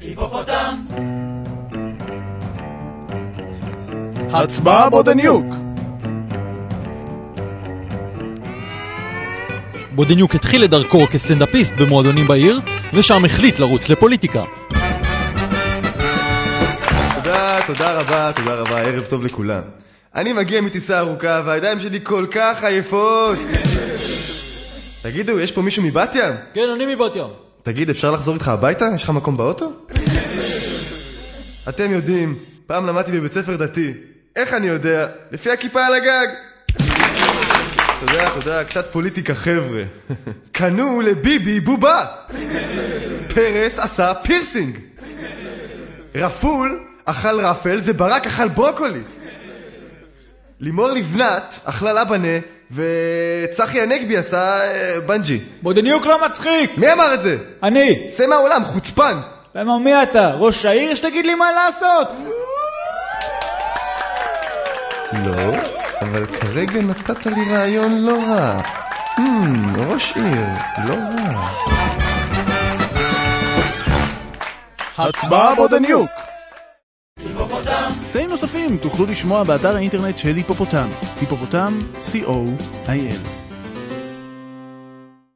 היפופוטם! הצבעה בודניוק! בודניוק התחיל את דרכו כסטנדאפיסט במועדונים בעיר, ושם החליט לרוץ לפוליטיקה. תודה, תודה רבה, תודה רבה, ערב טוב לכולם. אני מגיע מטיסה ארוכה והידיים שלי כל כך עייפות. תגידו, יש פה מישהו מבת ים? כן, אני מבת ים. תגיד, אפשר לחזור איתך הביתה? יש לך מקום באוטו? אתם יודעים, פעם למדתי בבית ספר דתי. איך אני יודע? לפי הכיפה על הגג. תודה, תודה, קצת פוליטיקה חבר'ה. קנו לביבי בובה! פרס עשה פירסינג! רפול אכל רפל, זה ברק אכל ברוקולי! לימור לבנת אכלה לבנה, וצחי הנגבי עשה אה, בנג'י. בודניוק לא מצחיק! מי אמר את זה? אני! צא מהעולם, חוצפן! למה מי אתה? ראש העיר שתגיד לי מה לעשות? לא, אבל כרגע נתת לי רעיון לא רע. Hmm, ראש עיר, לא רע. הצבעה בודניוק! היפופוטם! קטעים נוספים תוכלו לשמוע באתר האינטרנט של היפופוטם, היפופוטם, co.il